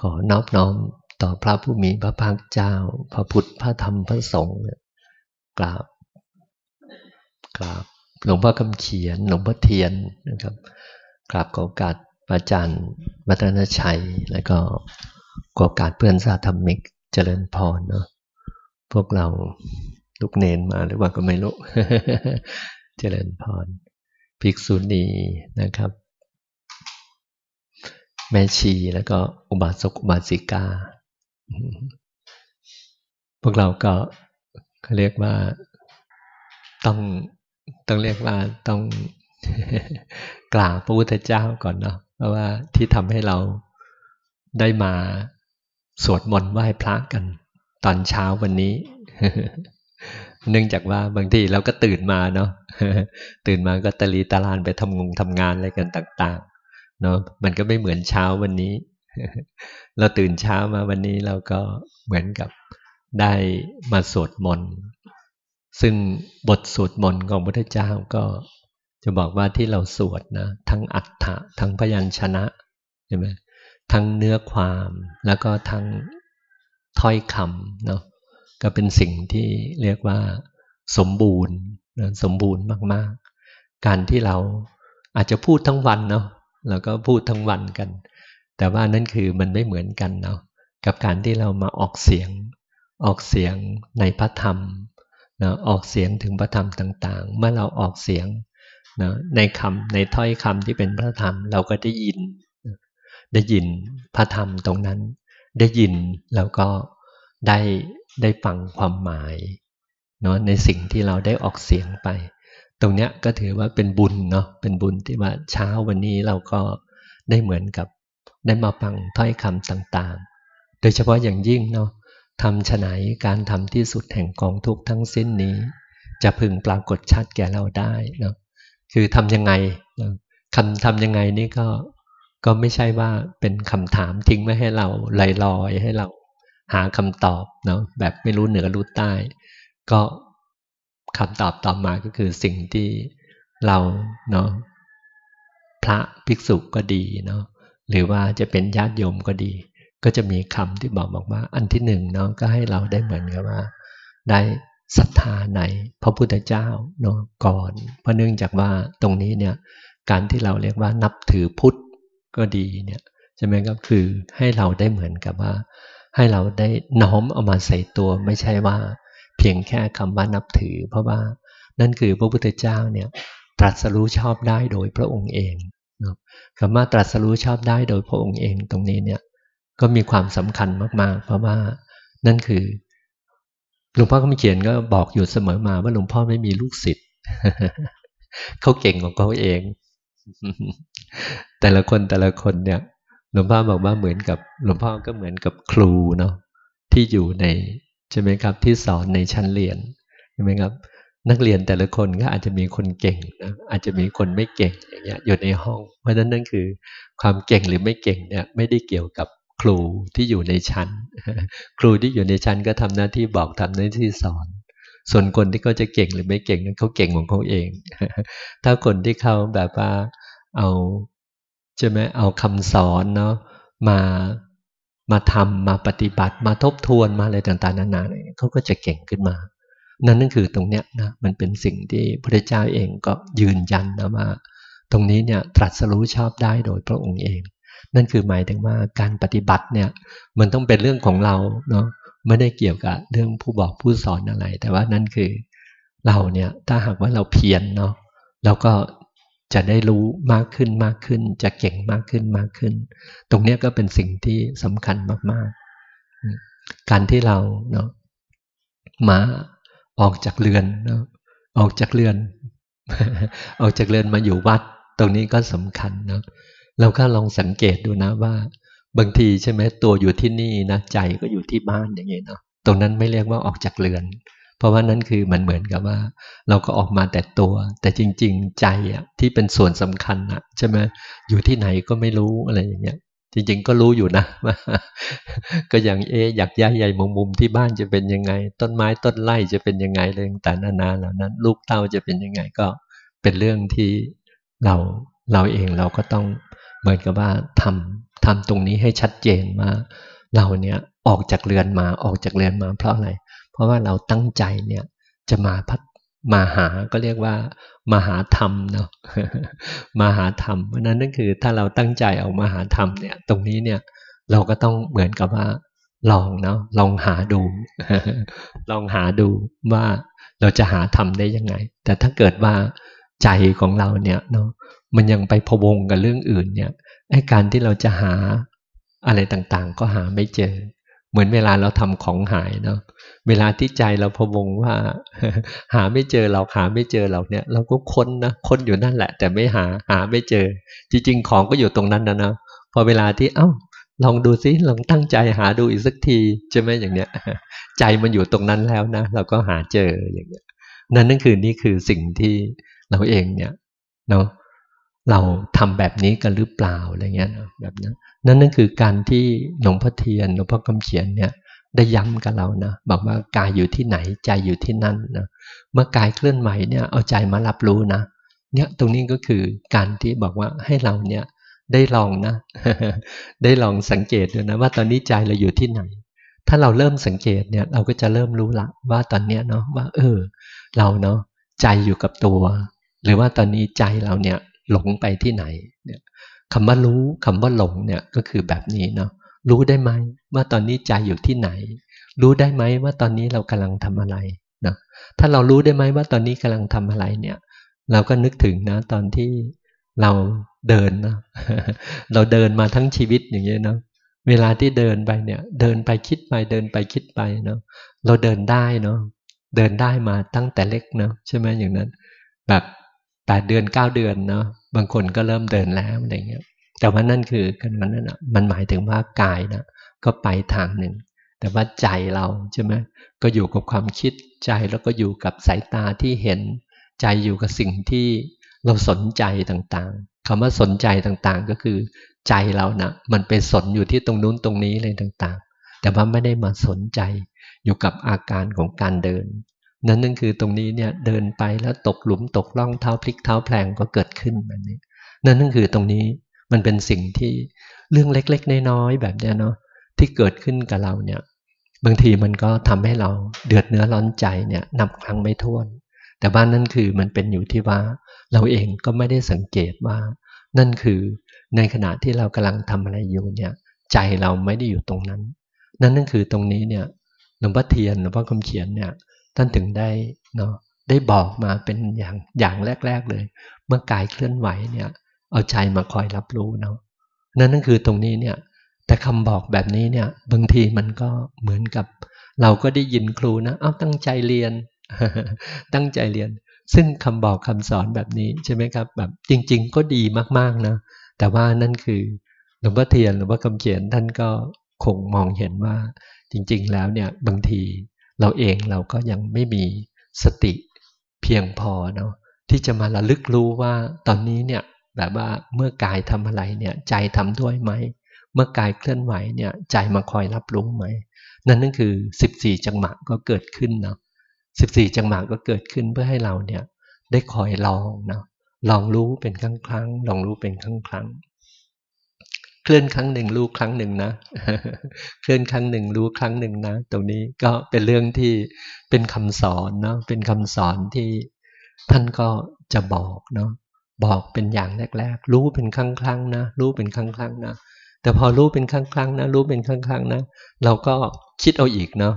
ขอนอบน้อมต่อพระผู้มีพระภาคเจ้า พระพุทธพระธรรมพระสงฆ์กราบกราบหลวงพ่อคำเขียน หลวงพ่อเทียนนะครับกราบขอโอกาสอาจารย์วัฒนชัย แล้วก็ขอโอกาสเพื่อนสาธรรมิกเจริญพรเนาะพวกเราลูกเนนมาหรือว่าก็ไม่รู้เจริญพรภิกษุณีนะครับ แม่ชีแล้วก็อุบาสกอุบาสิกา พวกเราก็เขาเรียกว่าต้องต้องเรียกว่าต้องกราบพระพุทธเจ้าก่อนเนาะเพราะว่าที่ทำให้เราได้มาสวดมนต์ไหว้พระกัน ตอนเช้าวันนี้ เนื่องจากว่าบางทีเราก็ตื่นมาเนาะตื่นมาก็ตะลีตะลานไปทำงงทำงานอะไรกันต่าง เนาะมันก็ไม่เหมือนเช้าวันนี้ เราตื่นเช้ามาวันนี้เราก็เหมือนกับได้มาสวดมนต์ซึ่งบทสวดมนต์ของพระพุทธเจ้าก็จะบอกว่าที่เราสวดนะ ทั้งอัฏฐะทั้งพยัญชนะใช่ไหมทั้งเนื้อความแล้วก็ทั้งถ้อยคำเนาะก็เป็นสิ่งที่เรียกว่า สมบูรณ์นะสมบูรณ์มากๆ การที่เราอาจจะพูดทั้งวันเนาะ เราก็พูดทั้งวันกัน แต่ว่านั่นคือมันไม่เหมือนกันเนาะกับการที่เรามาออกเสียง ออกเสียงในพระธรรมนะออกเสียงถึงพระธรรมต่างๆ เมื่อเราออกเสียงนะในคำในถ้อยคำที่เป็นพระธรรมเราก็ได้ยิน ได้ยินพระธรรมตรงนั้น ได้ยินแล้วก็ได้ได้ฟังความหมายเนาะในสิ่งที่เราได้ออกเสียงไป ตรงเนี้ยก็ถือว่าเป็นบุญเนาะเป็นบุญที่ว่าเช้าวันนี้เราก็ได้เหมือนกับได้มาฟังถ้อยคำต่างๆ โดยเฉพาะอย่างยิ่งเนาะทำฉไหนการทำที่สุดแห่งกองทุกทั้งสิ้นนี้ จะพึงปรากฏชัดแก่เราได้เนาะคือทำยังไงคำทำยังไงนี่ก็ก็ไม่ใช่ว่าเป็นคำถามทิ้งไว้ให้เราลอยลอยให้เราหาคำตอบเนาะแบบไม่รู้เหนือรู้ใต้ ก็ คำตอบต่อมาก็คือสิ่งที่เราเนาะพระภิกษุก็ดีเนาะหรือว่าจะเป็นญาติโยมก็ดี ก็จะมีคำที่บอกบอกว่า อันที่หนึ่งเนาะก็ให้เราได้เหมือนกับว่า ได้ศรัทธาในพระพุทธเจ้าเนาะก่อน เพราะเนื่องจากว่าตรงนี้เนี่ยการที่เราเรียกว่านับถือพุทธก็ดีเนี่ยใช่ไหมครับคือให้เราได้เหมือนกับว่า ให้เราได้น้อมเอามาใส่ตัวไม่ใช่ว่า เพียงแค่คำว่านับถือ เพราะว่านั่นคือพระพุทธเจ้าเนี่ยตรัสรู้ชอบได้โดยพระองค์เองคำว่าตรัสรู้ชอบได้โดยพระองค์เองตรงนี้เนี่ยก็มีความสำคัญมาก ๆ เพราะว่านั่นคือหลวงพ่อก็มีเขียนก็บอกอยู่เสมอมาว่าหลวงพ่อไม่มีลูกศิษย์เขาเก่งของเขาเอง แต่ละคนแต่ละคนเนี่ยหลวงพ่อบอกว่าเหมือนกับหลวงพ่อก็เหมือนกับครูเนาะที่อยู่ใน ใช่ไหมครับที่สอนในชั้นเรียนใช่ไหมครับ นักเรียนแต่ละคนก็อาจจะมีคนเก่งนะอาจจะมีคนไม่เก่งอย่างเงี้ยอยู่ในห้อง เพราะฉะนั้นนั่นคือความเก่งหรือไม่เก่งเนี่ยไม่ได้เกี่ยวกับครูที่อยู่ในชั้น ครูที่อยู่ในชั้นก็ทำหน้าที่บอกทำหน้าที่สอน ส่วนคนที่เขาจะเก่งหรือไม่เก่งนั้นเขาเก่งของเขาเอง ถ้าคนที่เขาแบบว่าเอาใช่ไหมเอาคำสอนเนาะมา มาทำมาปฏิบัติมาทบทวนมาอะไรต่างๆนานาเนี่ยเขาก็จะเก่งขึ้นมา นั่นนั่นคือตรงเนี้ยนะมันเป็นสิ่งที่พระเจ้าเองก็ยืนยันนะว่าตรงนี้เนี่ยตรัสรู้ชอบได้โดยพระองค์เอง นั่นคือหมายถึงว่าการปฏิบัติเนี่ยมันต้องเป็นเรื่องของเราเนาะไม่ได้เกี่ยวกับเรื่องผู้บอกผู้สอนอะไร แต่ว่านั่นคือเราเนี่ยถ้าหากว่าเราเพียรเนาะเราก็ จะได้รู้มากขึ้นมากขึ้น จะเก่งมากขึ้นมากขึ้น ตรงนี้ก็เป็นสิ่งที่สำคัญมากๆ การที่เราเนาะมาออกจากเรือนเนาะออกจากเรือน ออกจากเรือนมาอยู่วัด ตรงนี้ก็สำคัญเนาะเราก็ลองสังเกตดูนะว่า บางทีใช่ไหมตัวอยู่ที่นี่นะใจก็อยู่ที่บ้านอย่างเงี้เนาะตรงนั้นไม่เรียกว่าออกจากเรือน เพราะว่านั่นคือมันเหมือนกับว่า เราก็ออกมาแต่ตัว แต่จริง ๆ ใจอะที่เป็นส่วนสำคัญอะใช่ไหมอยู่ที่ไหนก็ไม่รู้อะไรอย่างเงี้ย จริง ๆ ก็รู้อยู่นะก็อย่างเออยากย้ายใหญ่มุมมุมที่บ้านจะเป็นยังไง ต้นไม้ต้นไร่จะเป็นยังไงเรื่องแต่นานาเหล่านั้น ลูกเต้าจะเป็นยังไงก็เป็นเรื่องที่เราเราเองเราก็ต้องเหมือนกับว่าทำททำตรงนี้ให้ชัดเจนว่าเราเนี่ยออกจากเรือนมาออกจากเรือนมาเพราะอะไรเราะว่าเราตั้งใจเนี่ยจะมาพัฒมาหาก็เรียกว่า มาหาธรรมเนาะมาหาธรรมเพราะนั้นนั่นคือถ้าเราตั้งใจออกมาหาธรรมเนี่ย ตรงนี้เนี่ยเราก็ต้องเหมือนกับว่า ลองเนาะลองหาดู ลองหาดูว่าเราจะหาธรรมได้ยังไง แต่ถ้าเกิดว่าใจของเราเนี่ยเนาะมันยังไปพวงกับเรื่องอื่นเนี่ยไอ้การที่เราจะหาอะไรต่างๆ ก็หาไม่เจอ เหมือนเวลาเราทำของหายเนาะเวลาที่ใจเราพวงว่า หาไม่เจอเราหาไม่เจอเราเนี่ย เราก็ค้นนะค้นอยู่นั่นแหละ แต่ไม่หาหาไม่เจอ จริง ๆ ของก็อยู่ตรงนั้นนะนะพอเวลาที่เอ้าลองดูซิลองตั้งใจหาดูอีกสักทีใช่ไหมอย่างเนี้ย ใจมันอยู่ตรงนั้นแล้วนะเราก็หาเจออย่างเนี้ย นั่นนั่นคือนี่คือสิ่งที่เราเองเนี่ยเนาะ เราทำแบบนี้กันหรือเปล่าอะไรเงี้ยแบบนั้นนั่นนั่นคือการที่หลวงพ่อเทียนหลวงพ่อคำเขียนเนี่ยได้ย้ำกับเรานะบอกว่ากายอยู่ที่ไหนใจอยู่ที่นั่นนะเมื่อกายเคลื่อนไหวเนี่ยเอาใจมารับรู้นะเนี่ยตรงนี้ก็คือการที่บอกว่าให้เราเนี่ยได้ลองนะ ได้ลองสังเกตดูนะว่าตอนนี้ใจเราอยู่ที่ไหน ถ้าเราเริ่มสังเกตเนี่ยเราก็จะเริ่มรู้ละว่าตอนเนี้ยเนาะว่า เออ เราเนาะใจอยู่กับตัว หรือว่าตอนนี้ใจเราเนี่ย หลงไปที่ไหนเนี่ยคำว่ารู้คำว่าหลงเนี่ยก็คือแบบนี้เนาะรู้ได้ไหมว่าตอนนี้ใจอยู่ที่ไหน รู้ได้ไหมว่าตอนนี้เรากำลังทำอะไรนะถ้าเรารู้ได้ไหมว่าตอนนี้กำลังทำอะไรเนี่ย เราก็นึกถึงนะตอนที่เราเดินนะเราเดินมาทั้งชีวิตอย่างเงี้ยเนาะเวลาที่เดินไปเนี่ย เดินไปคิดไปเดินไปคิดไปเนาะเราเดินได้เนาะเดินได้มาตั้งแต่เล็กเนาะใช่ไหมอย่างนั้น แบบ แปดเดือนเก้าเดือนเนาะบางคนก็เริ่มเดินแล้วอะไรเงี้ยแต่ว่านั่นคือกันมันนั่นอะมันหมายถึงว่ากายนะก็ไปทางหนึ่ง แต่ว่าใจเราใช่ไหมก็อยู่กับความคิดใจแล้วก็อยู่กับสายตาที่เห็น ใจอยู่กับสิ่งที่เราสนใจต่างๆคำว่าสนใจต่างๆก็คือ ใจเรานะ่ะมันไปสนอยู่ที่ตรงนู้นตรงนี้เลยต่างๆ แต่ว่าไม่ได้มาสนใจอยู่กับอาการของการเดิน นั่นนั่นคือตรงนี้เนี่ยเดินไปแล้วตกหลุมตกล่องเท้าพลิกเท้าแพลงก็เกิดขึ้นแบบนี้ นั่นนั่นคือตรงนี้มันเป็นสิ่งที่เรื่องเล็กๆน้อยๆแบบเนี้ยเนาะที่เกิดขึ้นกับเราเนี่ย บางทีมันก็ทำให้เราเดือดเนื้อร้อนใจเนี่ยนับครั้งไม่ถ้วน แต่บ้านนั่นคือมันเป็นอยู่ที่ว่า เราเองก็ไม่ได้สังเกตว่า นั่นคือในขณะที่เรากำลังทำอะไรอยู่เนี่ย ใจเราไม่ได้อยู่ตรงนั้น นั่นนั่นคือตรงนี้เนี่ยหลวงพ่อเทียนหลวงพ่อคำเขียนเนี่ย ท่านถึงได้เนาะได้บอกมาเป็นอย่างอย่างแรก ๆเลย เมื่อกายเคลื่อนไหวเนี่ยเอาใจมาคอยรับรู้เนาะนั่นนั่นคือตรงนี้เนี่ยแต่คำบอกแบบนี้เนี่ยบางทีมันก็เหมือนกับ เราก็ได้ยินครูนะเอาตั้งใจเรียน ตั้งใจเรียน ซึ่งคำบอกคำสอนแบบนี้ใช่ไหมครับแบบจริง ๆ ก็ดีมากๆนะแต่ว่านั่นคือหลวงพ่อเทียนหรือว่าคำเขียนท่านก็คงมองเห็นว่าจริง ๆ แล้วเนี่ยบางที เราเองเราก็ยังไม่มีสติเพียงพอเนาะที่จะมาระลึกรู้ว่าตอนนี้เนี่ยแบบว่าเมื่อกายทำอะไรเนี่ยใจทำด้วยไหม เมื่อกายเคลื่อนไหวเนี่ยใจมาคอยรับรู้ไหม นั่นนั่นคือ 14 จังหวะก็เกิดขึ้นเนาะ14 จังหวะก็เกิดขึ้นเพื่อให้เราเนี่ยได้คอยลองเนาะลองรู้เป็นครั้งครั้งลองรู้เป็นครั้งครั้ง เคลื่อนครั้งหนึ่งรู้ครั้งหนึ่งนะ เคลื่อนครั้งหนึ่งรู้ครั้งหนึ่งนะ ตรงนี้ก็เป็นเรื่องที่เป็นคำสอนเนาะเป็นคำสอนที่ท่านก็จะบอกเนาะบอกเป็นอย่างแรกๆ รู้เป็นครั้งครั้งนะ รู้เป็นครั้งครั้งนะ แต่พอรู้เป็นครั้งครั้งนะ รู้เป็นครั้งครั้งนะ เราก็คิดเอาอีกเนาะ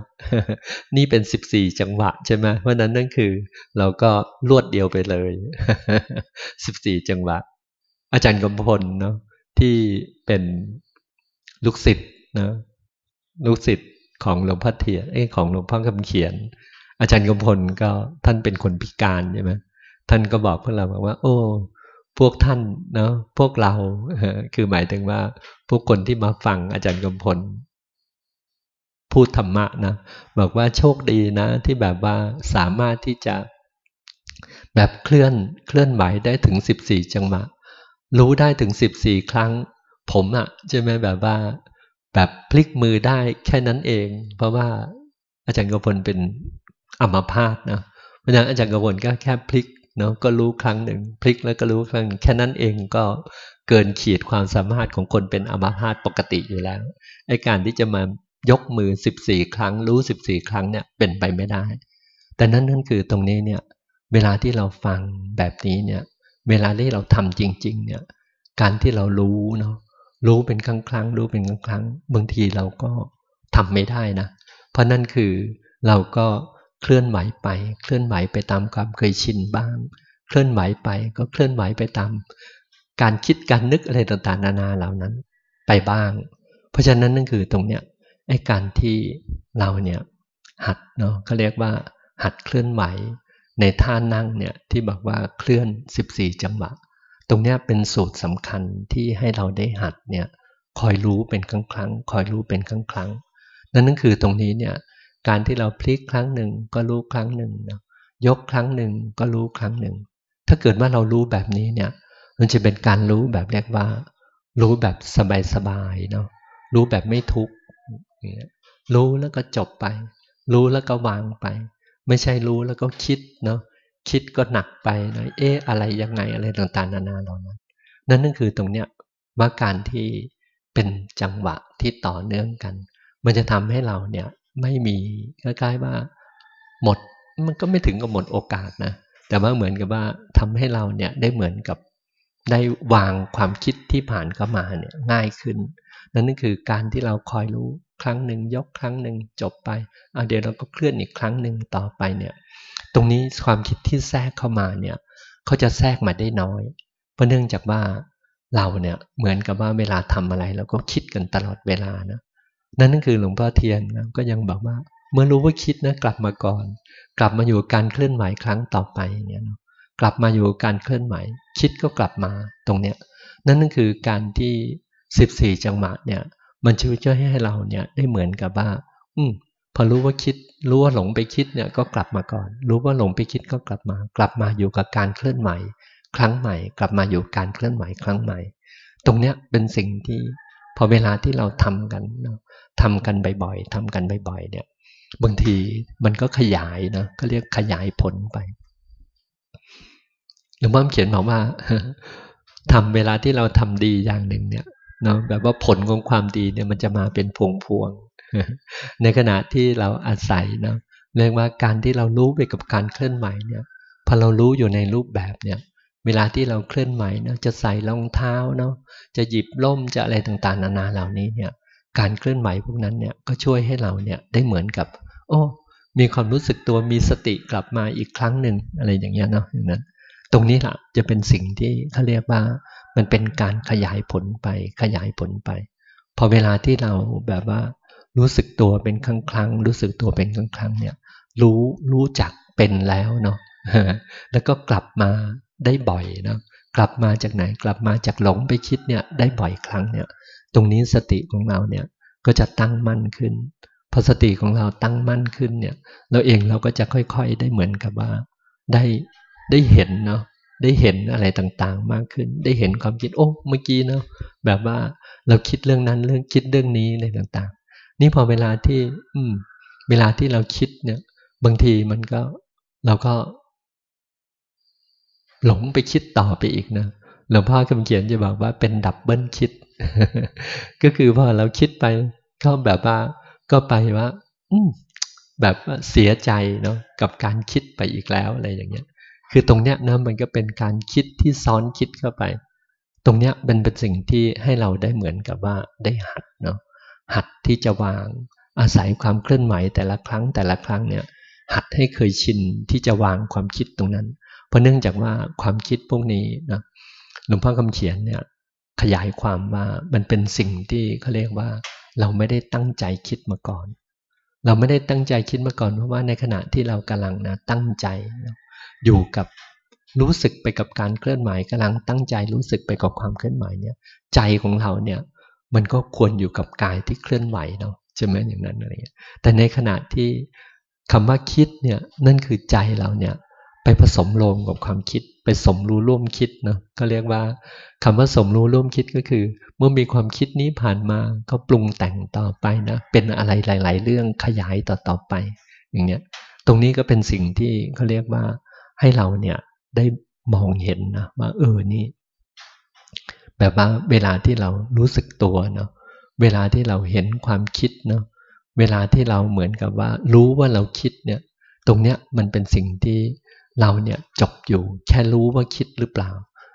นี่เป็นสิบสี่จังหวะใช่ไหมเพราะนั้นนั่นคือ เราก็ลวดเดียวไปเลยสิบสี่จังหวะ อาจารย์กำพลเนาะ ที่เป็นลูกศิษย์นะลูกศิษย์ของหลวงพ่อเทียนเอ้ของหลวงพ่อคำเขียน อาจารย์กำพลก็ท่านเป็นคนพิการใช่ไหมท่านก็บอกพวกเราบอกว่า โอ้ พวกท่านเนาะพวกเราคือหมายถึงว่าพวกคนที่มาฟังอาจารย์กำพลพูดธรรมะนะบอกว่าโชคดีนะ ที่แบบว่าสามารถที่จะแบบเคลื่อนเคลื่อนไหวได้ถึงสิบสี่จังหวะ รู้ได้ถึงสิบสี่ครั้ง ผมอะใช่ไหมแบบว่า แบบพลิกมือได้แค่นั้นเอง เพราะว่าอาจารย์กพลเป็นอัมพาตนะเพราะฉะนั้นอาจารย์กพลก็แค่พลิกเนาะก็รู้ครั้งหนึ่งพลิกแล้วก็รู้ครั้งแค่นั้นเองก็เกินขีดความสามารถของคนเป็นอัมพาตปกติอยู่แล้วไอ้การที่จะมายกมือสิบสี่ครั้ง รู้สิบสี่ครั้งเนี่ยเป็นไปไม่ได้ แต่นั่นนั่นคือตรงนี้เนี่ย เวลาที่เราฟังแบบนี้เนี่ย เวลาที่เราทำจริง ๆ เนี่ย การที่เรารู้เนาะรู้เป็นครั้งครั้งรู้เป็นครั้งครั้งบางทีเราก็ทำไม่ได้นะ เพราะนั่นคือเราก็เคลื่อนไหวไป เคลื่อนไหวไปตามความเคยชินบ้าง เคลื่อนไหวไปก็เคลื่อนไหวไปตาม การคิดการนึกอะไรต่างๆนานาเหล่านั้น ไปบ้าง เพราะฉะนั้นนั่นคือตรงเนี้ยไอ้การที่เราเนี่ยหัดเนาะเขาเรียกว่าหัดเคลื่อนไหว ในท่านั่งเนี่ยที่บอกว่าเคลื่อน 14 จังหวะ ตรงนี้เป็นสูตรสำคัญที่ให้เราได้หัดเนี่ยคอยรู้เป็นครั้งครั้งคอยรู้เป็นครั้งครั้งนั่นนั่นคือตรงนี้เนี่ยการที่เราพลิกครั้งหนึ่งก็รู้ครั้งหนึ่งนะยกครั้งหนึ่งก็รู้ครั้งหนึ่ง ถ้าเกิดว่าเรารู้แบบนี้เนี่ยมันจะเป็นการรู้แบบเรียกว่า รู้แบบสบายๆเนาะรู้แบบไม่ทุกข์รู้แล้วก็จบไป รู้แล้วก็วางไป ไม่ใช่รู้แล้วก็คิดเนาะคิดก็หนักไปนะเอ๊ะอะไรยังไงอะไรต่างๆ นานาเหล่านั้น นั่นนั่นคือตรงเนี้ยว่าการที่เป็นจังหวะที่ต่อเนื่องกัน มันจะทำให้เราเนี่ยไม่มีคล้ายๆว่า หมดมันก็ไม่ถึงกับหมดโอกาสนะแต่ว่าเหมือนกับว่าทำให้เราเนี่ยได้เหมือนกับได้วางความคิดที่ผ่านเข้ามาเนี่ยง่ายขึ้น นั่นนั่นคือการที่เราคอยรู้ ครั้งหนึ่งยกครั้งหนึ่งจบไปเเดี๋ยวเราก็เคลื่อนอีกครั้งหนึ่งต่อไปเนี่ยตรงนี้ความคิดที่แทรกเข้ามาเนี่ยเขาจะแทรกมาได้น้อย เพราะเนื่องจากว่าเราเนี่ยเหมือนกับว่าเวลาทำอะไรเราก็คิดกันตลอดเวลานะนั่นนั่นคือหลวงพ่อเทียนนะก็ยังบอกว่า เมื่อรู้ว่าคิดนะกลับมาก่อน กลับมาอยู่การเคลื่อนไหวครั้งต่อไปอย่างเงี้ยนะกลับมาอยู่การเคลื่อนไหว คิดก็กลับมาตรงเนี้ยนั่นนั่นคือการที่สิบสี่จังหวะเนี่ย มันช่วยช่วยให้เราเนี่ยได้เหมือนกับว่า อืมพอรู้ว่าคิด รู้ว่าหลงไปคิดเนี่ยก็กลับมาก่อน รู้ว่าหลงไปคิดก็กลับมา กลับมาอยู่กับการเคลื่อนไหวครั้งใหม่ กลับมาอยู่การเคลื่อนไหวครั้งใหม่ ตรงเนี้ยเป็นสิ่งที่พอเวลาที่เราทำกันเนาะทำกันบ่อยๆทำกันบ่อยๆเนี่ย บางทีมันก็ขยายนะก็เรียกขยายผลไปหลวงพ่อเขียนบอกว่าทำเวลาที่เราทำดีอย่างหนึ่งเนี่ย เนาะแบบว่าผลของความดีเนี่ยมันจะมาเป็นพวงพวงในขณะที่เราอาศัยเนาะเรียกว่าการที่เรารู้ไปกับการเคลื่อนไหวเนี่ยพอเรารู้อยู่ในรูปแบบเนี่ย เวลาที่เราเคลื่อนไหวเนาะจะใส่รองเท้าเนาะจะหยิบล่มจะอะไรต่างๆ นานาเหล่านี้เนี่ย การเคลื่อนไหวพวกนั้นเนี่ยก็ช่วยให้เราเนี่ยได้เหมือนกับ โอ้มีความรู้สึกตัวมีสติกลับมาอีกครั้งหนึ่งอะไรอย่างเงี้ยเนาะอย่างนั้น ตรงนี้แหละจะเป็นสิ่งที่เขาเรียกว่า มันเป็นการขยายผลไป ขยายผลไป พอเวลาที่เราแบบว่า รู้สึกตัวเป็นครั้งครั้งรู้สึกตัวเป็นครั้งครั้งเนี่ย รู้รู้จักเป็นแล้วเนาะแล้วก็กลับมาได้บ่อยเนาะกลับมาจากไหนกลับมาจากหลงไปคิดเนี่ยได้บ่อยครั้งเนี่ย ตรงนี้สติของเราเนี่ยก็จะตั้งมั่นขึ้นพอสติของเราตั้งมั่นขึ้นเนี่ย เราเองเราก็จะค่อยๆได้เหมือนกับว่าได้ได้เห็นเนาะ ได้เห็นอะไรต่างๆ มากขึ้น ได้เห็นความคิด โอ้ เมื่อกี้เนาะแบบว่าเราคิดเรื่องนั้นเรื่องคิดเรื่องนี้อะไรต่าง ๆ นี่พอเวลาที่ อืม เวลาที่เราคิดเนี่ย บางทีมันก็เราก็ หลงไปคิดต่อไปอีกนะหลวงพ่อคำเขียนจะบอกว่าเป็นดับเบิลคิด ก็คือพอเราคิดไป ก็แบบว่า ก็ไปว่า อืมแบบเสียใจเนาะกับการคิดไปอีกแล้วอะไรอย่างเงี้ย คือตรงเนี้ยนะมันก็เป็นการคิดที่ซ้อนคิดเข้าไป ตรงเนี้ยเป็นเป็นสิ่งที่ให้เราได้เหมือนกับว่าได้หัดเนาะหัดที่จะวางอาศัยความเคลื่อนไหวแต่ละครั้งแต่ละครั้งเนี่ยหัดให้เคยชินที่จะวางความคิดตรงนั้น เพราะเนื่องจากว่าความคิดพวกนี้นะหลวงพ่อคำเขียนเนี่ยขยายความว่ามันเป็นสิ่งที่เขาเรียกว่า เราไม่ได้ตั้งใจคิดมาก่อน เราไม่ได้ตั้งใจคิดมาก่อนเพราะว่าในขณะที่เรากำลังนะตั้งใจนะ อยู่กับรู้สึกไปกับการเคลื่อนไหวกำลังตั้งใจรู้สึกไปกับความเคลื่อนไหวเนี่ย ใจของเราเนี่ย มันก็ควรอยู่กับกายที่เคลื่อนไหวเนาะใช่ไหมอย่างนั้นอะไรเงี้ยแต่ในขณะที่คำว่าคิดเนี่ยนั่นคือใจเราเนี่ย ไปผสมลงกับความคิด ไปสมรู้ร่วมคิดเนาะก็เรียกว่าคำว่าสมรู้ร่วมคิดก็คือ เมื่อมีความคิดนี้ผ่านมาก็ปรุงแต่งต่อไปนะเป็นอะไรหลาย ๆ เรื่องขยายต่อๆไป อย่างเนี้ยตรงนี้ก็เป็นสิ่งที่เขาเรียกว่า ให้เราเนี่ยได้มองเห็นนะว่าเออนี่ แบบว่าเวลาที่เรารู้สึกตัวเนาะเวลาที่เราเห็นความคิดเนาะเวลาที่เราเหมือนกับว่า รู้ว่าเราคิดเนี่ย ตรงเนี้ยมันเป็นสิ่งที่เราเนี่ยจบอยู่แค่รู้ว่าคิดหรือเปล่า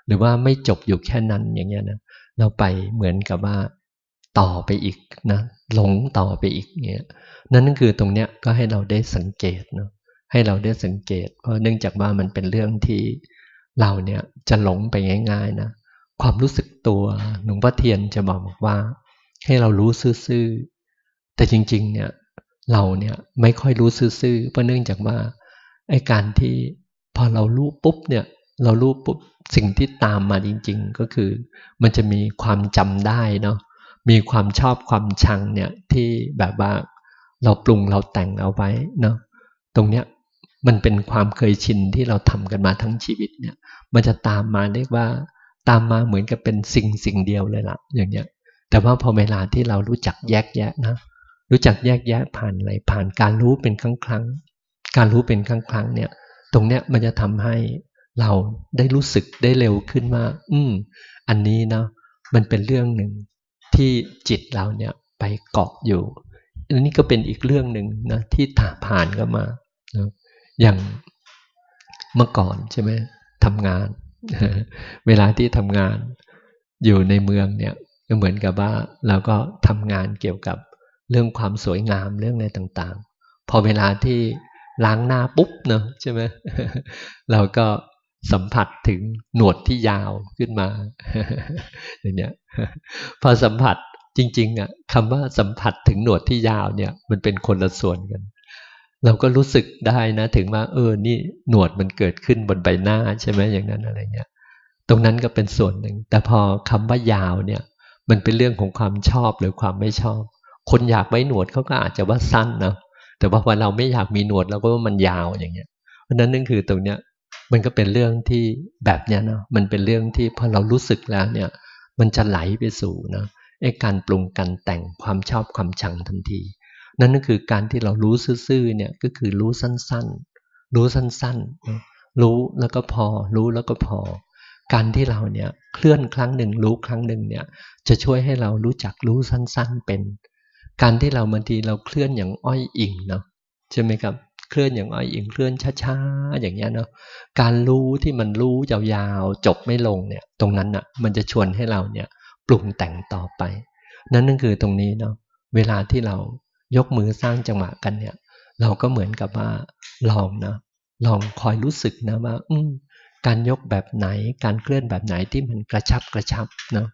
หรือว่าไม่จบอยู่แค่นั้นอย่างเงี้ยนะเราไปเหมือนกับว่าต่อไปอีกนะหลงต่อไปอีกเงี้ยนั่นก็คือตรงเนี้ยก็ให้เราได้สังเกตเนาะ ให้เราได้สังเกต เพราะเนื่องจากว่ามันเป็นเรื่องที่เราเนี่ยจะหลงไปง่ายๆนะความรู้สึกตัวหลวงพ่อเทียนจะบอกบอกว่า ให้เรารู้ซื่อๆแต่จริง ๆ เนี่ยเราเนี่ยไม่ค่อยรู้ซื่อๆเพราะเนื่องจากว่าไอ้การที่พอเรารู้ปุ๊บเนี่ยเรารู้ปุ๊บสิ่งที่ตามมาจริง ๆ ก็คือ มันจะมีความจำได้เนาะมีความชอบความชังเนี่ยที่แบบว่าเราปรุงเราแต่งเอาไว้เนาะตรงเนี้ย มันเป็นความเคยชินที่เราทำกันมาทั้งชีวิตเนี่ย มันจะตามมาเรียกว่า ตามมาเหมือนกับเป็นสิ่งสิ่งเดียวเลยล่ะ อย่างเนี้ย แต่ว่าพอเวลาที่เรารู้จักแยกแยะนะ รู้จักแยกแยะผ่านอะไรผ่านการรู้เป็นครั้งครั้ง การรู้เป็นครั้งครั้งเนี่ย ตรงเนี้ยมันจะทำให้เราได้รู้สึกได้เร็วขึ้นว่า อืม อันนี้นะมันเป็นเรื่องหนึ่งที่จิตเราเนี่ยไปเกาะอยู่ อันนี้ก็เป็นอีกเรื่องหนึ่งนะที่ถาผ่านก็มานะ อย่างเมื่อก่อนใช่ไหมทำงาน เวลาที่ทำงานอยู่ในเมืองเนี่ยก็เหมือนกับว่าเราก็ทำงานเกี่ยวกับเรื่องความสวยงามเรื่องอะไรต่างๆ พอเวลาที่ล้างหน้าปุ๊บเนอะใช่ไหมเราก็สัมผัสถึงหนวดที่ยาวขึ้นมาอย่างเนี้ยพอสัมผัสจริงๆอะคำว่าสัมผัสถึงหนวดที่ยาวเนี่ย มันเป็นคนละส่วนกัน เราก็รู้สึกได้นะ ถึงว่า เออนี่หนวดมันเกิดขึ้นบนใบหน้าใช่ไหมอย่างนั้นอะไรเงี้ย ตรงนั้นก็เป็นส่วนหนึ่ง แต่พอคำว่ายาวเนี่ย มันเป็นเรื่องของความชอบหรือความไม่ชอบ คนอยากไว้หนวดเขาก็อาจจะว่าสั้นนะแต่ว่าพอเราไม่อยากมีหนวดเราก็ว่ามันยาวอย่างเงี้ย เพราะนั้นนั่นคือตรงเนี้ยมันก็เป็นเรื่องที่แบบเนี้ยนะมันเป็นเรื่องที่พอเรารู้สึกแล้วเนี่ย มันจะไหลไปสู่นะไอ้การปรุงการแต่งความชอบความชังทันที นั่นก็คือการที่เรารู้ซื่อๆเนี่ยก็คือรู้สั้นๆ รู้สั้นๆ รู้แล้วก็พอ รู้แล้วก็พอ การที่เราเนี่ยเคลื่อนครั้งหนึ่งรู้ครั้งหนึ่งเนี่ยจะช่วยให้เรารู้จักรู้สั้นๆเป็น การที่เราบางทีเราเคลื่อนอย่างอ้อยอิงเนาะใช่ไหมครับเคลื่อนอย่างอ้อยอิงเคลื่อนช้าๆอย่างเงี้ยเนาะการรู้ที่มันรู้ยาวๆจบไม่ลงเนี่ยตรงนั้นอะมันจะชวนให้เราเนี่ยปรุงแต่งต่อไป นั่นนั่นคือตรงนี้เนาะเวลาที่เรา ยกมือสร้างจังหวะกันเนี่ย เราก็เหมือนกับว่าลองนะลองคอยรู้สึกนะว่าอืการยกแบบไหนการเคลื่อนแบบไหนที่มันกระชับกระชับเนาะ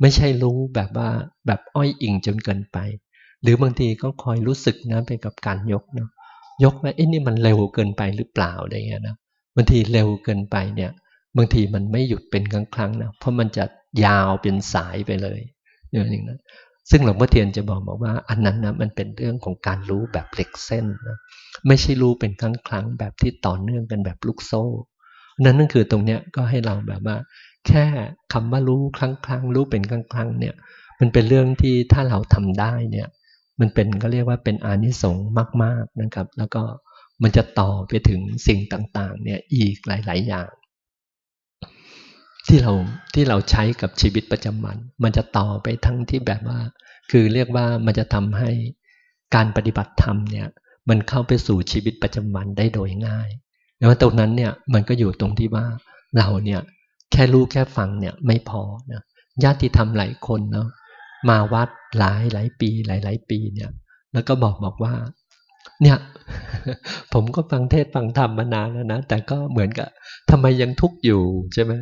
ไม่ใช่รู้แบบว่าแบบอ้อยอิงจนเกินไป หรือบางทีก็คอยรู้สึกนะไปกับการยกเนาะยกว่าเอ๊ะนี่มันเร็วเกินไปหรือเปล่าอะไรเงี้ยนะบางทีเร็วเกินไปเนี่ยบางทีมันไม่หยุดเป็นครั้งๆนะเพราะมันจะยาวเป็นสายไปเลยอย่างนั้น ซึ่งหลวงพ่อเทียนจะบอกบอกว่า อันนั้นนะมันเป็นเรื่องของการรู้แบบเหล็กเส้นนะไม่ใช่รู้เป็นครั้งครั้งแบบที่ต่อเนื่องกันแบบลูกโซ่นั่นนั่นคือตรงเนี้ยก็ให้เราแบบว่า แค่คำว่ารู้ครั้งครั้งรู้เป็นครั้งครั้งเนี่ย มันเป็นเรื่องที่ถ้าเราทำได้เนี่ย มันเป็นก็เรียกว่าเป็นอานิสงส์มาก ๆนะครับ แล้วก็มันจะต่อไปถึงสิ่งต่างๆ เนี่ยอีกหลาย ๆ อย่าง ที่เราที่เราใช้กับชีวิตประจำวัน มันจะต่อไปทั้งที่แบบว่า คือเรียกว่ามันจะทำให้การปฏิบัติธรรมเนี่ยมันเข้าไปสู่ชีวิตประจำวันได้โดยง่ายแต่ว่าตรงนั้นเนี่ยมันก็อยู่ตรงที่ว่าเราเนี่ยแค่รู้แค่ฟังเนี่ยไม่พอนะญาติธรรมหลายคนเนาะมาวัดหลายหลายปีหลายหลายปีเนี่ย แล้วก็บอกบอกว่า เนี่ย ผมก็ฟังเทศฟังธรรมมานานแล้วนะแต่ก็เหมือนกับทำไมยังทุกข์อยู่ใช่ไหม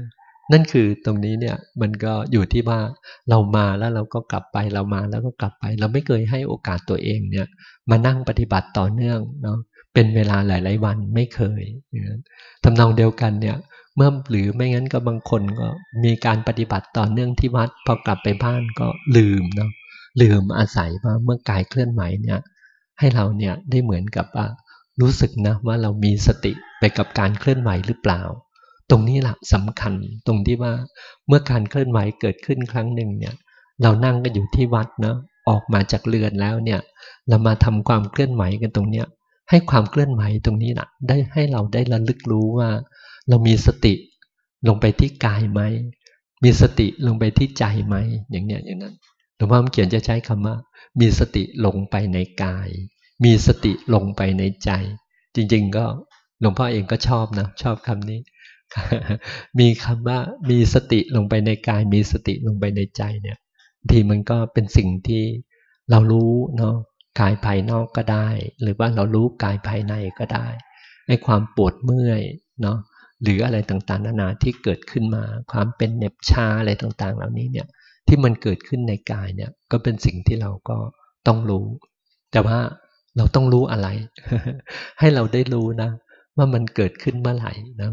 นั่นคือตรงนี้เนี่ยมันก็อยู่ที่ว่าเรามาแล้วเราก็กลับไปเรามาแล้วก็กลับไป เราไม่เคยให้โอกาสตัวเองเนี่ย มานั่งปฏิบัติต่อเนื่องเนาะเป็นเวลาหลายๆวันไม่เคยทำนองเดียวกันเนี่ยเมื่อหรือไม่งั้นก็บางคนก็มีการปฏิบัติต่อเนื่องที่วัดพอกลับไปบ้านก็ลืมเนาะลืมอาศัยว่าเมื่อกายเคลื่อนไหวเนี่ยให้เราเนี่ยได้เหมือนกับว่ารู้สึกนะว่าเรามีสติไปกับการเคลื่อนไหวหรือเปล่า ตรงนี้แหละสำคัญตรงที่ว่าเมื่อการเคลื่อนไหวเกิดขึ้นครั้งหนึ่งเนี่ย เรานั่งกันอยู่ที่วัดเนาะออกมาจากเรือนแล้วเนี่ย เรามาทำความเคลื่อนไหวกันตรงเนี้ยให้ความเคลื่อนไหวตรงนี้นะได้ให้เราได้ระลึกรู้ว่า เรามีสติลงไปที่กายไหมมีสติลงไปที่ใจไหมอย่างเนี้ยอย่างนั้นหลวงพ่อเขียนจะใช้คำว่า มีสติลงไปในกาย มีสติลงไปในใจ จริง ๆ ก็หลวงพ่อเองก็ชอบนะชอบคำนี้ มีคำว่ามีสติลงไปในกาย มีสติลงไปในใจเนี่ยทีมันก็เป็นสิ่งที่เรารู้เนาะกายภายนอกก็ได้ หรือว่าเรารู้กายภายในก็ได้ไอ้ความปวดเมื่อยเนาะหรืออะไรต่างๆนานาที่เกิดขึ้นมา ความเป็นเน็บชาอะไรต่างๆ เหล่านี้เนี่ยที่มันเกิดขึ้นในกายเนี่ยก็เป็นสิ่งที่เราก็ต้องรู้ แต่ว่าเราต้องรู้อะไร ให้เราได้รู้นะ ว่ามันเกิดขึ้นเมื่อไหร่นะ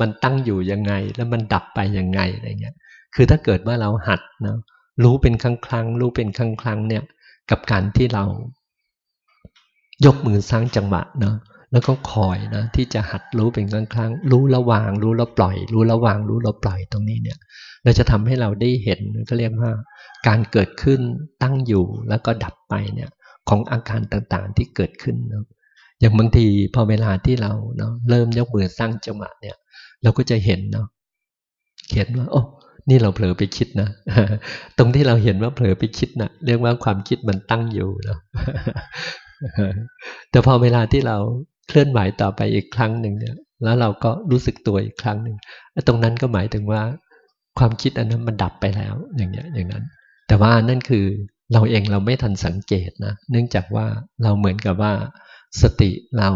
มันตั้งอยู่ยังไง แล้วมันดับไปยังไงอะไรเงี้ย คือถ้าเกิดว่าเราหัดนะรู้เป็นครั้งครั้งรู้เป็นครั้งครั้งเนี่ย กับการที่เรา ยกมือสร้างจังหวะเนาะแล้วก็คอยนะที่จะหัดรู้เป็นครั้งครั้งรู้ระวาง รู้แล้วปล่อย รู้ระวาง รู้แล้วปล่อยตรงนี้เนี่ย เราจะทำให้เราได้เห็นก็เรียกว่า การเกิดขึ้นตั้งอยู่แล้วก็ดับไปเนี่ย ของอาการต่างๆที่เกิดขึ้นเนาะ อย่างบางทีพอเวลาที่เราเนาะเริ่มยกมือสร้างจังหวะเนี่ย เราก็จะเห็นเนาะเห็นว่าโอ้นี่เราเผลอไปคิดนะตรงที่เราเห็นว่าเผลอไปคิดนะ่ะ เรียกว่าความคิดมันตั้งอยู่เนาะแต่พอเวลาที่เราเคลื่อนไหวต่อไปอีกครั้งหนึ่งเนี่ย แล้วเราก็รู้สึกตัวอีกครั้งหนึ่งตรงนั้นก็หมายถึงว่า ความคิดอันนั้นมันดับไปแล้ว อย่างเงี้ย อย่างนั้น แต่ว่านั่นคือเราเองเราไม่ทันสังเกตนะ เนื่องจากว่าเราเหมือนกับว่า สติเรา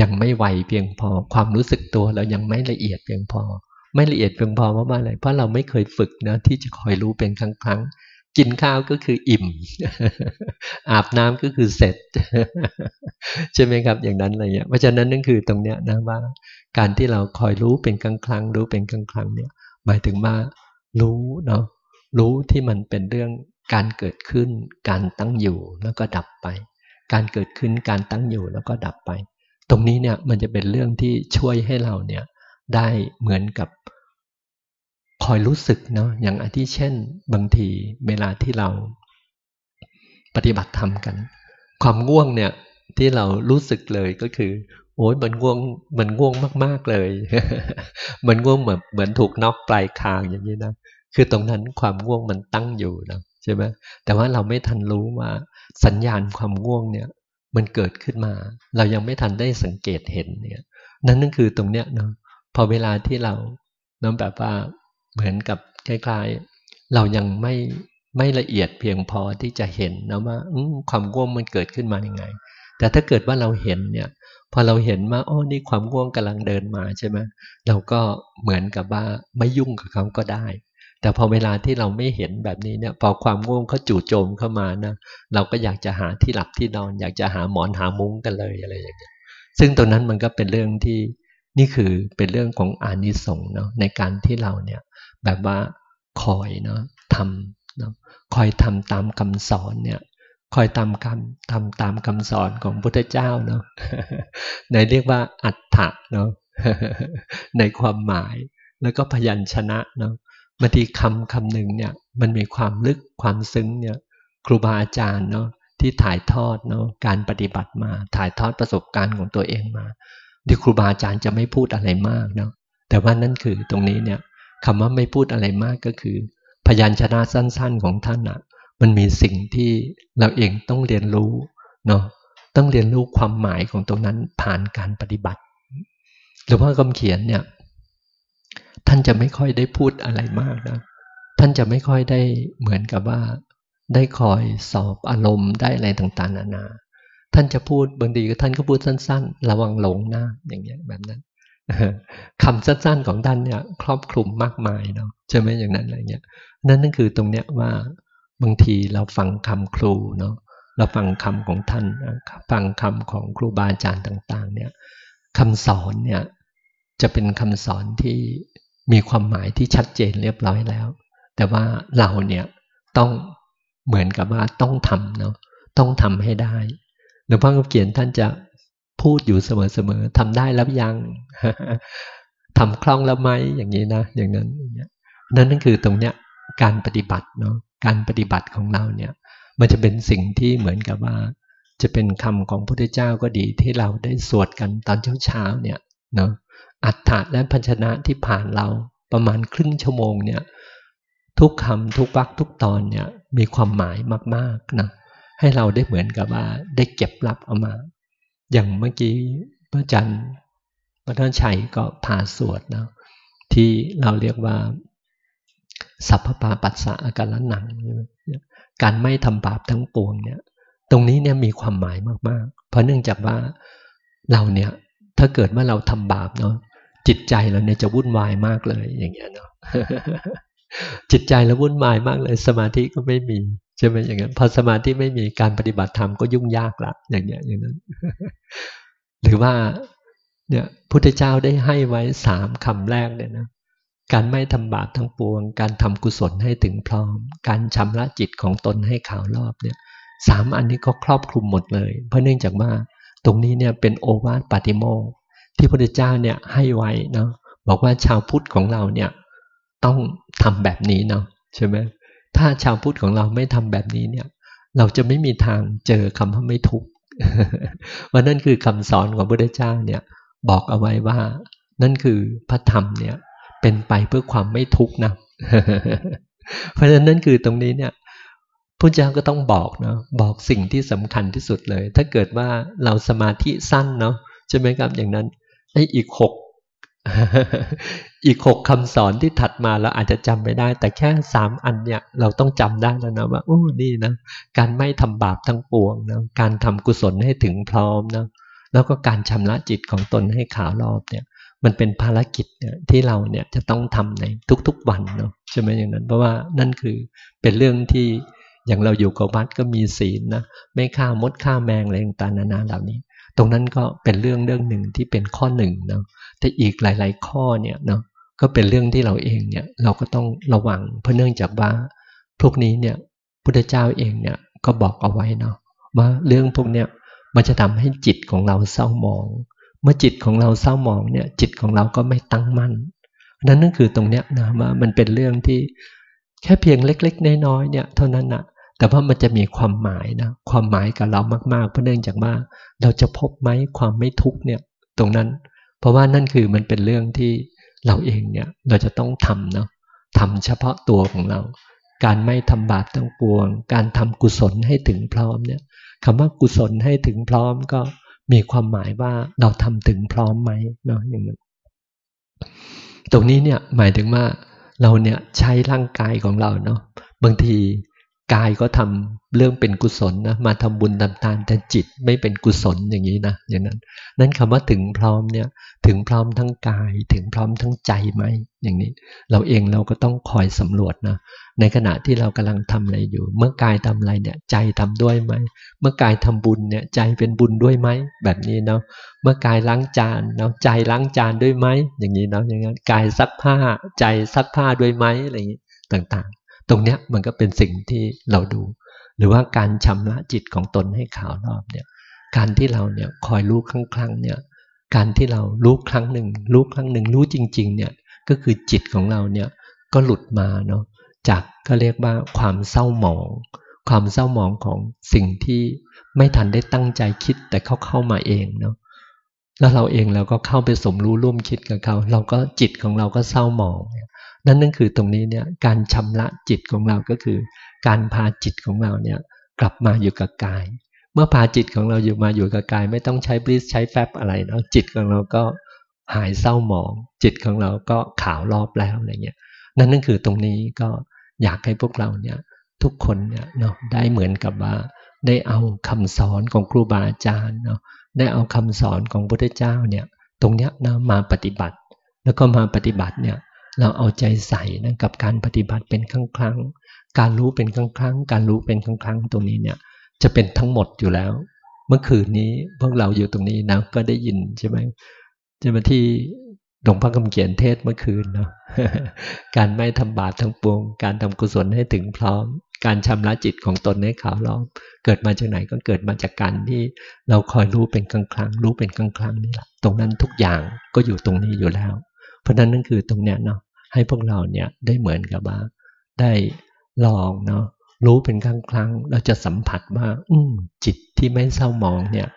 ยังไม่ไวเพียงพอ ความรู้สึกตัวเรายังไม่ละเอียดเพียงพอ ไม่ละเอียดเพียงพอเพราะอะไรเพราะเราไม่เคยฝึกนะที่จะคอยรู้เป็นครั้งครั้งกินข้าวก็คืออิ่ม อาบน้ำก็คือเสร็จ ใช่ไหมครับอย่างนั้นอะไรเงี้ยเพราะฉะนั้นนั่นคือตรงเนี้ยนะว่า การที่เราคอยรู้เป็นครั้งครั้งรู้เป็นครั้งครั้งเนี่ย หมายถึงว่ารู้เนาะรู้ที่มันเป็นเรื่องการเกิดขึ้น การตั้งอยู่แล้วก็ดับไป การเกิดขึ้นการตั้งอยู่แล้วก็ดับไป ตรงนี้เนี่ยมันจะเป็นเรื่องที่ช่วยให้เราเนี่ยได้เหมือนกับคอยรู้สึกเนาะอย่างอาทิเช่น บางทีเวลาที่เราปฏิบัติธรรมกัน ความง่วงเนี่ยที่เรารู้สึกเลยก็คือ โอ้ยมันง่วงมันง่วงมาก ๆเลย มันง่วงเหมือนเหมือนถูกน็อกปลายคางอย่างนี้นะคือตรงนั้นความง่วงมันตั้งอยู่นะ ใช่ไหมแต่ว่าเราไม่ทันรู้ว่าสัญญาณความง่วงเนี่ย มันเกิดขึ้นมา เรายังไม่ทันได้สังเกตเห็นเนี่ย นั่นนั่นคือตรงเนี้ยเนาะพอเวลาที่เราน้องแบบว่าเหมือนกับคล้ายๆ เรายังไม่ไม่ละเอียดเพียงพอที่จะเห็นนะว่าความง่วงมันเกิดขึ้นมาอย่างไง แต่ถ้าเกิดว่าเราเห็นเนี่ยพอเราเห็นว่าอ๋อนี่ความง่วงกำลังเดินมาใช่ไหมเราก็เหมือนกับว่าไม่ยุ่งกับเขาก็ได้ แต่พอเวลาที่เราไม่เห็นแบบนี้เนี่ยพอความง่วงเขาจู่โจมเข้ามานะเราก็อยากจะหาที่หลับที่นอน อยากจะหาหมอนหามุ้งกันเลยอะไรอย่างเงี้ยซึ่งตรงนั้นมันก็เป็นเรื่องที่นี่คือเป็นเรื่องของอานิสงส์เนาะในการที่เราเนี่ยแบบว่าคอยเนาะทำเนาะคอยทำตามคำสอนเนี่ยคอยตามคำทำตามคำสอนของพุทธเจ้าเนาะในเรียกว่าอัฏฐะเนาะในความหมายแล้วก็พยัญชนะเนาะ บางทีคำคำหนึ่งเนี่ยมันมีความลึกความซึ้งเนี่ยครูบาอาจารย์เนาะที่ถ่ายทอดเนาะการปฏิบัติมาถ่ายทอดประสบการณ์ของตัวเองมา ที่ครูบาอาจารย์จะไม่พูดอะไรมากเนาะแต่ว่านั่นคือตรงนี้เนี่ยคำว่าไม่พูดอะไรมากก็คือ พยัญชนะสั้น ๆของท่านอะมันมีสิ่งที่เราเองต้องเรียนรู้เนาะต้องเรียนรู้ความหมายของตรงนั้นผ่านการปฏิบัติหรือว่าคำเขียนเนี่ย ท่านจะไม่ค่อยได้พูดอะไรมากนะ ท่านจะไม่ค่อยได้เหมือนกับว่า ได้คอยสอบอารมณ์ได้อะไรต่างๆ นานา ท่านจะพูดบางทีก็ท่านก็พูดสั้น ๆ ระวังหลงนะอย่างเงี้ยแบบนั้นคำสั้นๆของท่านเนี่ยครอบคลุมมากมายเนาะใช่ไหมอย่างนั้นอะไรเงี้ยนั่นนั่นคือตรงเนี้ยว่าบางทีเราฟังคำครูเนาะเราฟังคำของท่านฟังคำของครูบาอาจารย์ต่าง ๆ เนี่ยคำสอนเนี่ยจะเป็นคำสอนที่ มีความหมายที่ชัดเจนเรียบร้อยแล้ว แต่ว่าเราเนี่ยต้องเหมือนกับว่าต้องทำเนาะต้องทำให้ได้หลวงพ่อเขียนท่านจะพูดอยู่เสมอๆทำได้แล้วยังทำคล่องแล้วไหมอย่างนี้นะอย่างนั้นเนั่นนั่นคือตรงเนี้ยการปฏิบัติเนาะการปฏิบัติของเราเนี่ย มันจะเป็นสิ่งที่เหมือนกับว่า จะเป็นคำของพระพุทธเจ้าก็ดีที่เราได้สวดกันตอนเช้าๆเนี่ยเนาะ อัฏฐะและพันชนะที่ผ่านเราประมาณครึ่งชั่วโมงเนี่ย ทุกคำทุกวักทุกตอนเนี่ย มีความหมายมากๆนะให้เราได้เหมือนกับว่าได้เก็บรับเอามา อย่างเมื่อกี้พระอาจารย์พระท่านชัยก็พาสวดนะที่เราเรียกว่า สัพพปาปัสสะอาการหนังการไม่ทำบาปทั้งปวงเนี่ย ตรงนี้เนี่ยมีความหมายมากๆ เพราะเนื่องจากว่าเราเนี่ยถ้าเกิดว่าเราทำบาปเนาะ จิตใจเราเนี่ยจะวุ่นวายมากเลย อย่างเงี้ยเนาะจิตใจเราวุ่นวายมากเลย สมาธิก็ไม่มีใช่ไหมอย่างนั้นพอสมาธิไม่มีการปฏิบัติธรรมก็ยุ่งยากละอย่างเงี้ยอย่างนั้น หรือว่าเนี่ยพุทธเจ้าได้ให้ไว้สามคำแรกเนี่ยนะการไม่ทำบาปทั้งปวง การทำกุศลให้ถึงพร้อม การชำระจิตของตนให้ขาวรอบเนี่ยสามอันนี้ก็ครอบคลุมหมดเลย เพราะเนื่องจากว่าตรงนี้เนี่ยเป็นโอวาทปาติโมก ที่พระพุทธเจ้าเนี่ยให้ไว้เนาะบอกว่าชาวพุทธของเราเนี่ยต้องทำแบบนี้เนาะใช่ไหมถ้าชาวพุทธของเราไม่ทำแบบนี้เนี่ย เราจะไม่มีทางเจอคำว่าไม่ทุกข์ว่านั่นคือคำสอนของพระพุทธเจ้าเนี่ยบอกเอาไว้ว่า นั่นคือพระธรรมเนี่ยเป็นไปเพื่อความไม่ทุกข์นะเพราะฉะนั้นนั่นคือตรงนี้เนี่ยพระเจ้าก็ต้องบอกเนาะบอกสิ่งที่สำคัญที่สุดเลย ถ้าเกิดว่าเราสมาธิสั้นเนาะใช่ไหมครับอย่างนั้น ไอ้อีกหกอีกหกคำสอนที่ถัดมาเราอาจจะจำไม่ได้ แต่แค่สามอันเนี่ยเราต้องจำได้แล้วนะว่าโอ้นี่นะการไม่ทำบาปทั้งปวงนะการทำกุศลให้ถึงพร้อมนะแล้วก็การชำระจิตของตนให้ขาวรอบเนี่ย มันเป็นภารกิจเนี่ยที่เราเนี่ยจะต้องทำในทุกๆวันเนาะใช่ไหมอย่างนั้น เพราะว่านั่นคือเป็นเรื่องที่อย่างเราอยู่กับวัดก็มีศีลนะไม่ฆ่ามดฆ่าแมงอะไรต่างๆนานาเหล่านี้ ตรงนั้นก็เป็นเรื่องเรื่องหนึ่งที่เป็นข้อหนึ่งเนาะแต่อีกหลาย ๆ ข้อเนี่ยเนาะก็เป็นเรื่องที่เราเองเนี่ยเราก็ต้องระวัง เพราะเนื่องจากว่าพวกนี้เนี่ยพุทธเจ้าเองเนี่ยก็บอกเอาไว้เนาะว่าเรื่องพวกเนี้ยมันจะทำให้จิตของเราเศร้าหมอง เมื่อจิตของเราเศร้าหมองเนี่ยจิตของเราก็ไม่ตั้งมั่นนั้นนั่นคือตรงเนี้ยนะว่ามันเป็นเรื่องที่แค่เพียงเล็ก ๆ น้อยๆเนี่ยเท่านั้นนะ แต่ว่ามันจะมีความหมายนะความหมายกับเรามากๆ เพราะเนื่องจากว่าเราจะพบไหมความไม่ทุกเนี่ยตรงนั้น เพราะว่านั่นคือมันเป็นเรื่องที่เราเองเนี่ยเราจะต้องทำเนาะทำเฉพาะตัวของเรา การไม่ทำบาปทั้งปวง การทำกุศลให้ถึงพร้อมเนี่ยคำว่ากุศลให้ถึงพร้อมก็มีความหมายว่าเราทำถึงพร้อมไหมเนาะอย่างนั้นตรงนี้เนี่ยหมายถึงว่าเราเนี่ยใช้ร่างกายของเราเนาะบางที กายก็ทำเรื่องเป็นกุศลนะมาทำบุญทำทานแต่จิตไม่เป็นกุศลอย่างนี้นะอย่างนั้น นั้นคำว่าถึงพร้อมเนี่ยถึงพร้อมทั้งกาย ถึงพร้อมทั้งใจไหมอย่างนี้ เราเองเราก็ต้องคอยสำรวจนะในขณะที่เรากำลังทำอะไรอยู่ เมื่อกายทำอะไรเนี่ยใจทำด้วยไหมเมื่อกายทำบุญเนี่ยใจเป็นบุญด้วยไหมแบบนี้เนาะเมื่อกายล้างจานเนาะใจล้างจานด้วยไหมอย่างนี้เนาะอย่างนั้นกายซักผ้าใจซักผ้าด้วยไหมอะไรอย่างนี้ต่าง ตรงเนี้ยมันก็เป็นสิ่งที่เราดู หรือว่าการชำระจิตของตนให้ขาวรอบเนี่ย การที่เราเนี่ยคอยรู้ครั้งครั้งเนี่ย การที่เรารู้ครั้งหนึ่งรู้ครั้งหนึ่งรู้จริง ๆ เนี่ยก็คือจิตของเราเนี่ยก็หลุดมาเนาะจากก็เรียกว่าความเศร้าหมอง ความเศร้าหมองของสิ่งที่ไม่ทันได้ตั้งใจคิดแต่เขาเข้ามาเองเนาะแล้วเราเองเราก็เข้าไปสมรู้ร่วมคิดกับเขา เราก็จิตของเราก็เศร้าหมองนั่ นั่นนั่นคือตรงนี้เนี่ยการชำระจิตของเราก็คือ การพาจิตของเราเนี่ยกลับมาอยู่กับกาย เมื่อพาจิตของเราอยู่มาอยู่กับกาย ไม่ต้องใช้บริสใช้แฟบอะไรเนาะจิตของเราก็หายเศร้าหมอง จิตของเราก็ขาวรอบแล้วอะไรเงี้ยนั่นนั่นคือตรงนี้ก็อยากให้พวกเราเนี่ยทุกคนเนี่ยเนาะได้เหมือนกับว่า ได้เอาคำสอนของครูบาอาจารย์เนาะได้เอาคำสอนของพระพุทธเจ้าเนี่ยตรงเนี้ยนะมาปฏิบัติ แล้วก็มาปฏิบัติเนี่ย เราเอาใจใส่นะกับการปฏิบัติเป็นครั้งครั้ง การรู้เป็นครั้งครั้ง การรู้เป็นครั้งครั้งตรงนี้เนี่ยจะเป็นทั้งหมดอยู่แล้ว เมื่อคืนนี้พวกเราอยู่ตรงนี้นะก็ได้ยินใช่ไหมจะมาที่หลวงพ่อคำเขียนเทศเมื่อคืนเนาะการไม่ทำบาปทั้งปวง การทำกุศลให้ถึงพร้อม การชำระจิตของตนให้ขาวรอบเกิดมาจากไหนก็เกิดมาจากการที่เราคอยรู้เป็นครั้งครั้งรู้เป็นครั้งครั้งนี่แหละตรงนั้นทุกอย่างก็อยู่ตรงนี้อยู่แล้ว เพราะนั้นนั่นคือตรงเนี้ยเนาะ ให้พวกเราเนี่ยได้เหมือนกับว่า ได้ลองเนาะรู้เป็นครั้งครั้งเราจะสัมผัสว่า อืจิตที่ไม่เศร้ามองเนี่ย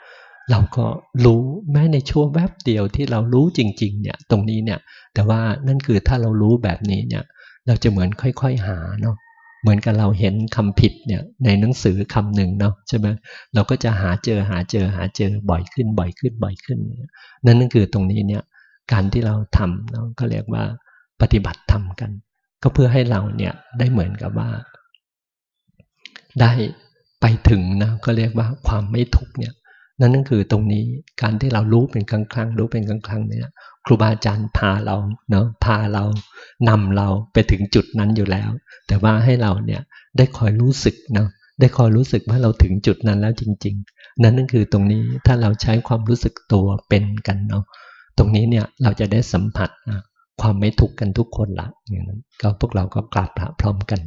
เราก็รู้แม้ในช่วงแวบเดียวที่เรารู้จริง ๆ เนี่ย ตรงนี้เนี่ย แต่ว่านั่นคือถ้าเรารู้แบบนี้เนี่ย เราจะเหมือนค่อย ๆ หาเนาะเหมือนกับเราเห็นคำผิดเนี่ยในหนังสือคำหนึ่งเนาะใช่ไหมเราก็จะหาเจอหาเจอหาเจอบ่อยขึ้นบ่อยขึ้นบ่อยขึ้นนั่นนั่นคือตรงนี้เนี่ยการที่เราทำเนาะก็เรียกว่า ปฏิบัติทำกัน ก็เพื่อให้เราเนี่ยได้เหมือนกับว่า ได้ไปถึงนะก็เรียกว่าความไม่ทุกเนี่ยนั่นนั่นคือตรงนี้การที่เรารู้เป็นครั้งครั้งรู้เป็นครั้งครั้งเนี่ยครูบาอาจารย์พาเราเนาะพาเรานำเราไปถึงจุดนั้นอยู่แล้ว แต่ว่าให้เราเนี่ยได้คอยรู้สึกเนาะได้คอยรู้สึกว่าเราถึงจุดนั้นแล้วจริง ๆ นั่นนั่นคือตรงนี้ถ้าเราใช้ความรู้สึกตัวเป็นกันเนาะตรงนี้เนี่ยเราจะได้สัมผัสนะ ความไม่ถูกกันทุกคนละอย่างนั้นก็พวกเราก็กราบพระพร้อมกัน